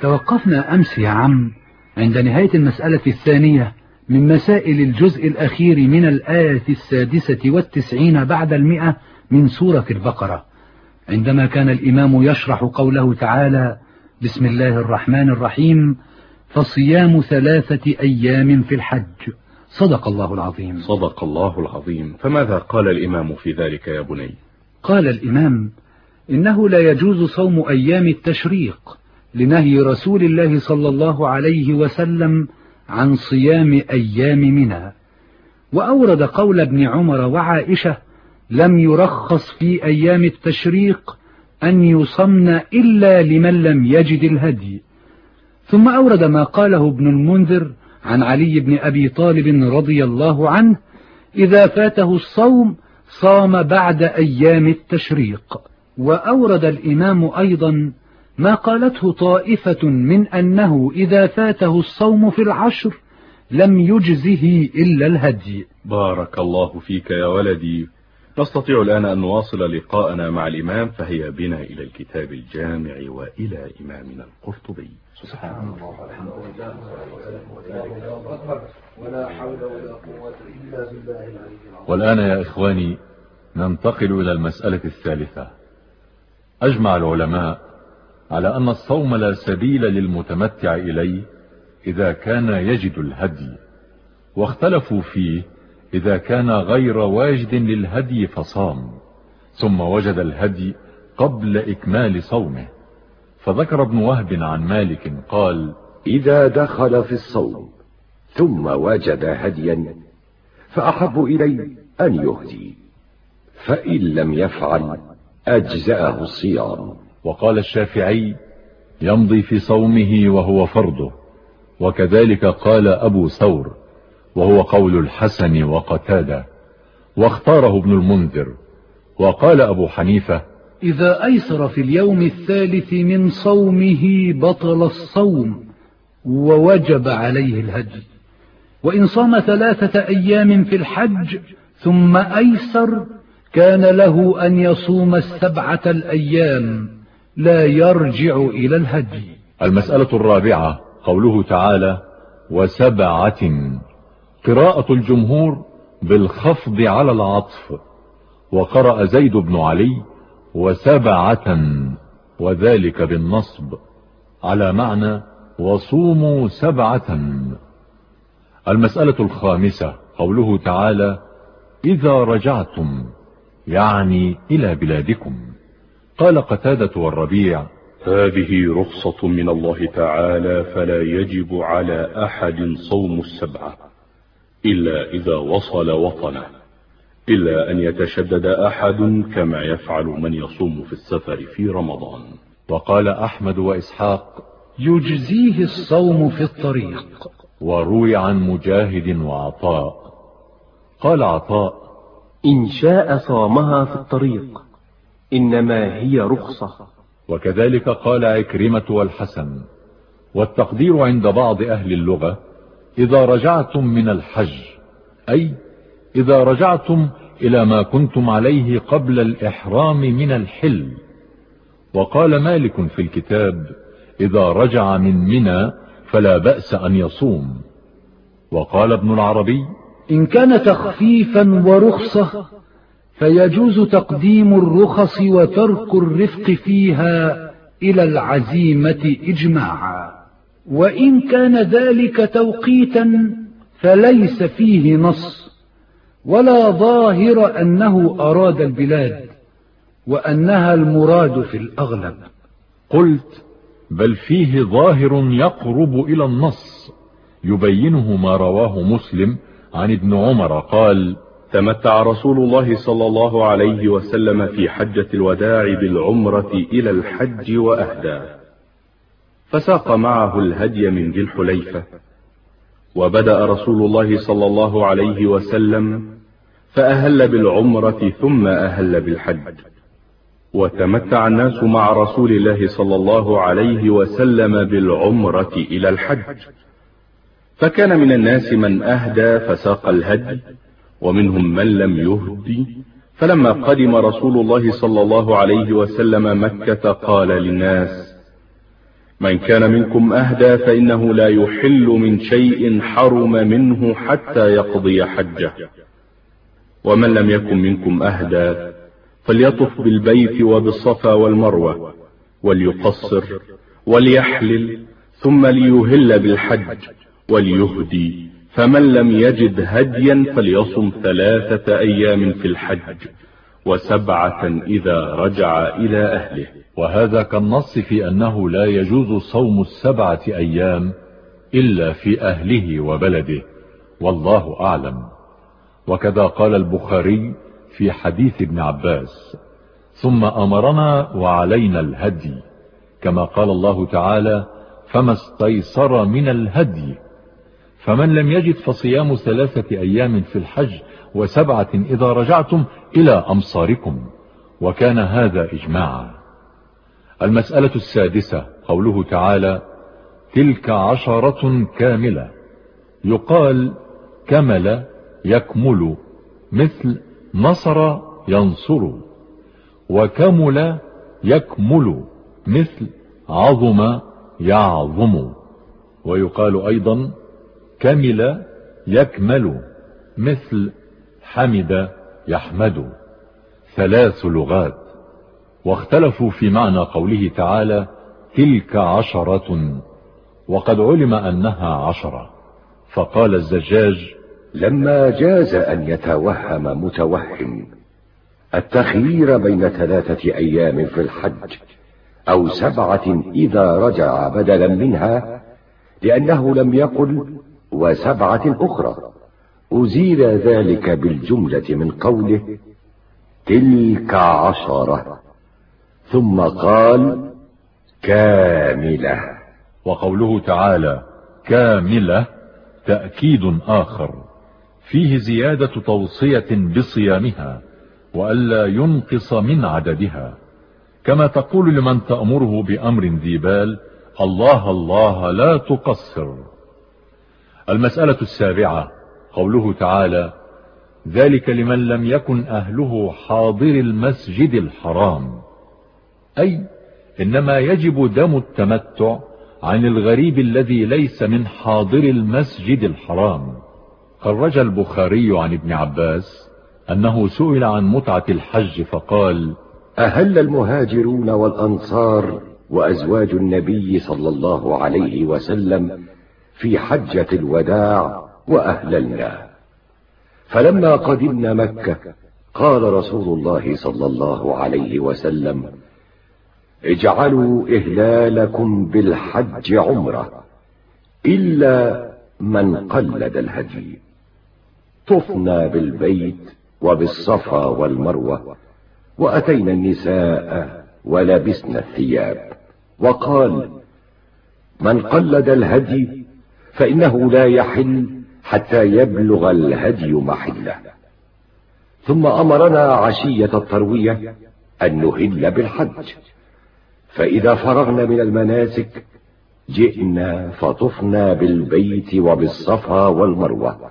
توقفنا أمس يا عم عند نهاية المسألة الثانية من مسائل الجزء الأخير من الآية السادسة والتسعين بعد المئة من سورة البقرة. عندما كان الإمام يشرح قوله تعالى بسم الله الرحمن الرحيم فصيام ثلاثة أيام في الحج. صدق الله العظيم. صدق الله العظيم. فماذا قال الإمام في ذلك يا بني؟ قال الإمام إنه لا يجوز صوم أيام التشريق. لنهي رسول الله صلى الله عليه وسلم عن صيام أيام منى. وأورد قول ابن عمر وعائشة لم يرخص في أيام التشريق أن يصمن إلا لمن لم يجد الهدي ثم أورد ما قاله ابن المنذر عن علي بن أبي طالب رضي الله عنه إذا فاته الصوم صام بعد أيام التشريق وأورد الإمام أيضا ما قالته طائفة من أنه إذا فاته الصوم في العشر لم يجزه إلا الهدي. بارك الله فيك يا ولدي. نستطيع الآن أن نواصل لقاءنا مع الإمام فهي بنا إلى الكتاب الجامع وإلى إمامنا القرطبي. سبحان الله الحمد لله ولا حول ولا قوة إلا بالله العلي العظيم. والآن يا إخواني ننتقل إلى المسألة الثالثة. أجمع العلماء على أن الصوم لا سبيل للمتمتع إليه إذا كان يجد الهدي واختلفوا فيه إذا كان غير واجد للهدي فصام ثم وجد الهدي قبل إكمال صومه. فذكر ابن وهب عن مالك قال إذا دخل في الصوم ثم وجد هديا فأحب إلي أن يهدي فإن لم يفعل أجزأه الصيام. وقال الشافعي يمضي في صومه وهو فرضه وكذلك قال أبو ثور وهو قول الحسن وقتادة واختاره ابن المنذر وقال أبو حنيفة إذا أيسر في اليوم الثالث من صومه بطل الصوم ووجب عليه الهدي وإن صام ثلاثة أيام في الحج ثم أيسر كان له أن يصوم السبعة الأيام. لا يرجع إلى الهدي. المسألة الرابعة قوله تعالى وسبعة. قراءة الجمهور بالخفض على العطف. وقرأ زيد بن علي وسبعة. وذلك بالنصب. على معنى وصوموا سبعة. المسألة الخامسة قوله تعالى إذا رجعتم يعني إلى بلادكم. قال قتادة والربيع هذه رخصة من الله تعالى فلا يجب على أحد صوم السبعة إلا إذا وصل وطنه إلا أن يتشدد أحد كما يفعل من يصوم في السفر في رمضان. وقال أحمد وإسحاق يجزيه الصوم في الطريق. وروي عن مجاهد وعطاء قال عطاء إن شاء صامها في الطريق. إنما هي رخصة. وكذلك قال عكرمة والحسن والتقدير عند بعض أهل اللغة إذا رجعتم من الحج أي إذا رجعتم إلى ما كنتم عليه قبل الإحرام من الحل. وقال مالك في الكتاب إذا رجع من منى فلا بأس أن يصوم. وقال ابن العربي إن كان تخفيفا ورخصة فيجوز تقديم الرخص وترك الرفق فيها إلى العزيمة إجماعا. وإن كان ذلك توقيتا فليس فيه نص ولا ظاهر أنه أراد البلاد وأنها المراد في الأغلب. قلت بل فيه ظاهر يقرب إلى النص. يبينه ما رواه مسلم عن ابن عمر قال تمتع رسول الله صلى الله عليه وسلم في حجة الوداع بالعمرة إلى الحج وأهدى. فساق معه الهدي من ذي الحليفة وبدأ رسول الله صلى الله عليه وسلم فأهل بالعمرة ثم أهل بالحج. وتمتع الناس مع رسول الله صلى الله عليه وسلم بالعمرة إلى الحج. فكان من الناس من أهدى فساق الهدي ومنهم من لم يهدي. فلما قدم رسول الله صلى الله عليه وسلم مكة قال للناس من كان منكم أهدى فإنه لا يحل من شيء حرم منه حتى يقضي حجه. ومن لم يكن منكم أهدى فليطف بالبيت وبالصفا والمروة وليقصر وليحلل ثم ليهل بالحج وليهدي. فمن لم يجد هديا فليصم ثلاثة أيام في الحج وسبعة إذا رجع إلى أهله. وهذا كالنص في أنه لا يجوز صوم السبعة أيام إلا في أهله وبلده. والله أعلم. وكذا قال البخاري في حديث ابن عباس ثم أمرنا وعلينا الهدي. كما قال الله تعالى فما استيسر من الهدي فمن لم يجد فصيام ثلاثة أيام في الحج وسبعة إذا رجعتم إلى أمصاركم. وكان هذا إجماعا. المسألة السادسة قوله تعالى تلك عشرة كاملة. يقال كمل يكمل مثل نصر ينصر. وكمل يكمل مثل عظم يعظم. ويقال أيضا كمل يكمل مثل حمد يحمد. ثلاث لغات. واختلفوا في معنى قوله تعالى تلك عشرة. وقد علم أنها عشرة. فقال الزجاج لما جاز أن يتوهم متوهم التخيير بين ثلاثة أيام في الحج أو سبعة إذا رجع بدلا منها لأنه لم يقل وسبعة أخرى. أزيل ذلك بالجملة من قوله تلك عشرة. ثم قال كاملة. وقوله تعالى كاملة تأكيد آخر. فيه زيادة توصية بصيامها وألا ينقص من عددها. كما تقول لمن تأمره بأمر ذي بال الله الله لا تقصر. المسألة السابعة قوله تعالى ذلك لمن لم يكن أهله حاضر المسجد الحرام. أي إنما يجب دم التمتع عن الغريب الذي ليس من حاضر المسجد الحرام. خرج البخاري عن ابن عباس أنه سئل عن متعة الحج فقال أهل المهاجرون والأنصار وأزواج النبي صلى الله عليه وسلم في حجة الوداع وأهللنا فلما قدمنا مكة قال رسول الله صلى الله عليه وسلم اجعلوا إهلالكم بالحج عمرة إلا من قلد الهدي. طفنا بالبيت وبالصفا والمروة وأتينا النساء ولبسنا الثياب. وقال من قلد الهدي فإنه لا يحل حتى يبلغ الهدي محله. ثم أمرنا عشية التروية أن نهل بالحج. فإذا فرغنا من المناسك جئنا فطفنا بالبيت وبالصفا والمروة.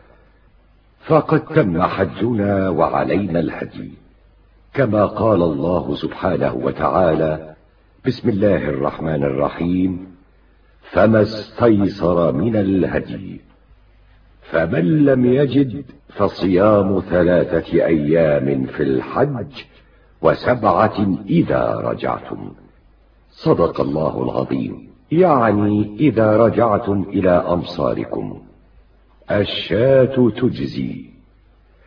فقد تم حجنا وعلينا الهدي. كما قال الله سبحانه وتعالى بسم الله الرحمن الرحيم. فما استيسر من الهدي. فمن لم يجد فصيام ثلاثة أيام في الحج وسبعة إذا رجعتم. صدق الله العظيم. يعني إذا رجعتم إلى أمصاركم. الشاة تجزي.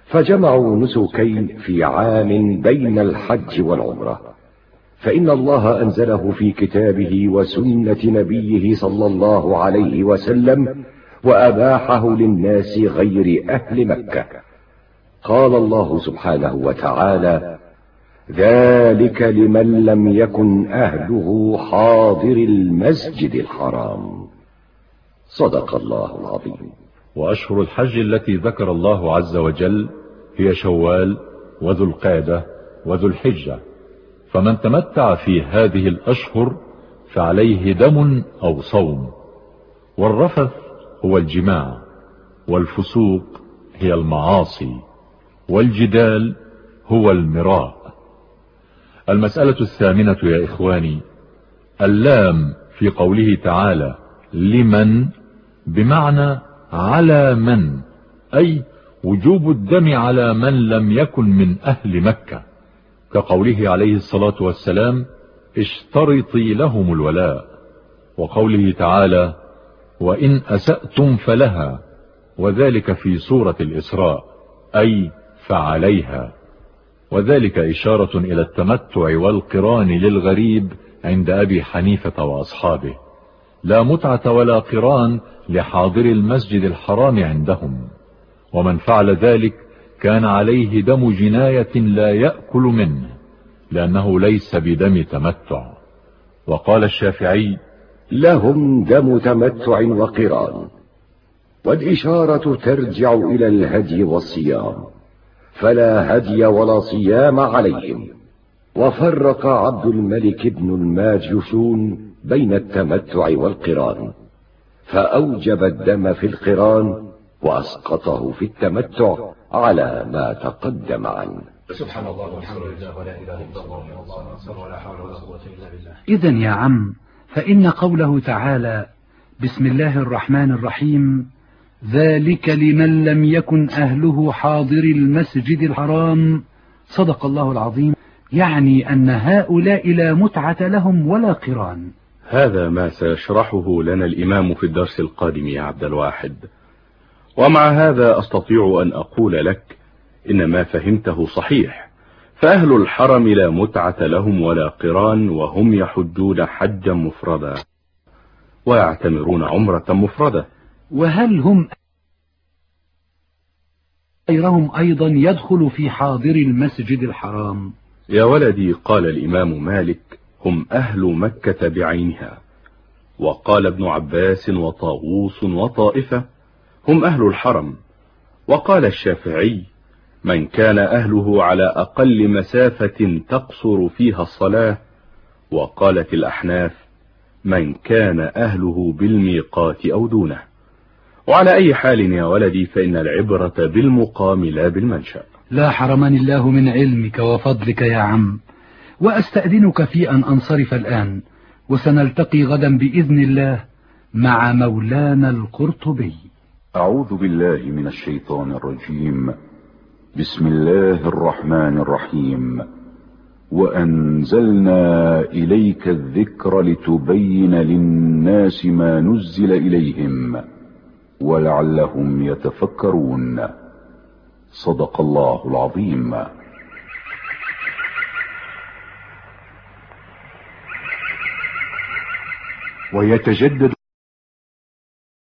فجمعوا نسكين في عام بين الحج والعمرة. فإن الله أنزله في كتابه وسنة نبيه صلى الله عليه وسلم وأباحه للناس غير أهل مكة. قال الله سبحانه وتعالى ذلك لمن لم يكن أهله حاضر المسجد الحرام. صدق الله العظيم. وأشهر الحج التي ذكر الله عز وجل هي شوال وذو القادة وذو الحجة. فمن تمتع في هذه الأشهر فعليه دم أو صوم. والرفث هو الجماع والفسوق هي المعاصي والجدال هو المراء. المسألة الثامنة يا إخواني اللام في قوله تعالى لمن؟ بمعنى على من أي وجوب الدم على من لم يكن من أهل مكة. كقوله عليه الصلاة والسلام اشترطي لهم الولاء. وقوله تعالى وإن أسأتم فلها. وذلك في سورة الإسراء أي فعليها. وذلك إشارة إلى التمتع والقران للغريب عند أبي حنيفة وأصحابه. لا متعة ولا قران لحاضر المسجد الحرام عندهم. ومن فعل ذلك كان عليه دم جناية لا يأكل منه لأنه ليس بدم تمتع. وقال الشافعي لهم دم تمتع وقران والإشارة ترجع إلى الهدي والصيام فلا هدي ولا صيام عليهم. وفرق عبد الملك بن الماجشون بين التمتع والقران فأوجب الدم في القران وأسقطه في التمتع على ما تقدم عنه. سبحان الله والحمد لله ولا إله إلا الله ولا حول ولا قوة إلا بالله. إذا يا عم فإن قوله تعالى بسم الله الرحمن الرحيم ذلك لمن لم يكن أهله حاضر المسجد الحرام صدق الله العظيم. يعني أن هؤلاء لا متعة لهم ولا قران. هذا ما سيشرحه لنا الإمام في الدرس القادم يا عبد الواحد. ومع هذا أستطيع أن أقول لك إن ما فهمته صحيح. فأهل الحرم لا متعة لهم ولا قران وهم يحجون حجا مفردا ويعتمرون عمرة مفردة. وهل هم غيرهم أيضا يدخل في حاضر المسجد الحرام؟ يا ولدي قال الإمام مالك هم أهل مكة بعينها. وقال ابن عباس وطاووس وطائفة هم أهل الحرم. وقال الشافعي من كان أهله على أقل مسافة تقصر فيها الصلاة. وقالت الأحناف من كان أهله بالميقات أو دونه. وعلى أي حال يا ولدي فإن العبرة بالمقام لا بالمنشأ. لا حرمني الله من علمك وفضلك يا عم وأستأذنك في أن أنصرف الآن وسنلتقي غدا بإذن الله مع مولانا القرطبي. أعوذ بالله من الشيطان الرجيم. بسم الله الرحمن الرحيم. وأنزلنا إليك الذكر لتبين للناس ما نزل إليهم ولعلهم يتفكرون. صدق الله العظيم. ويتجدد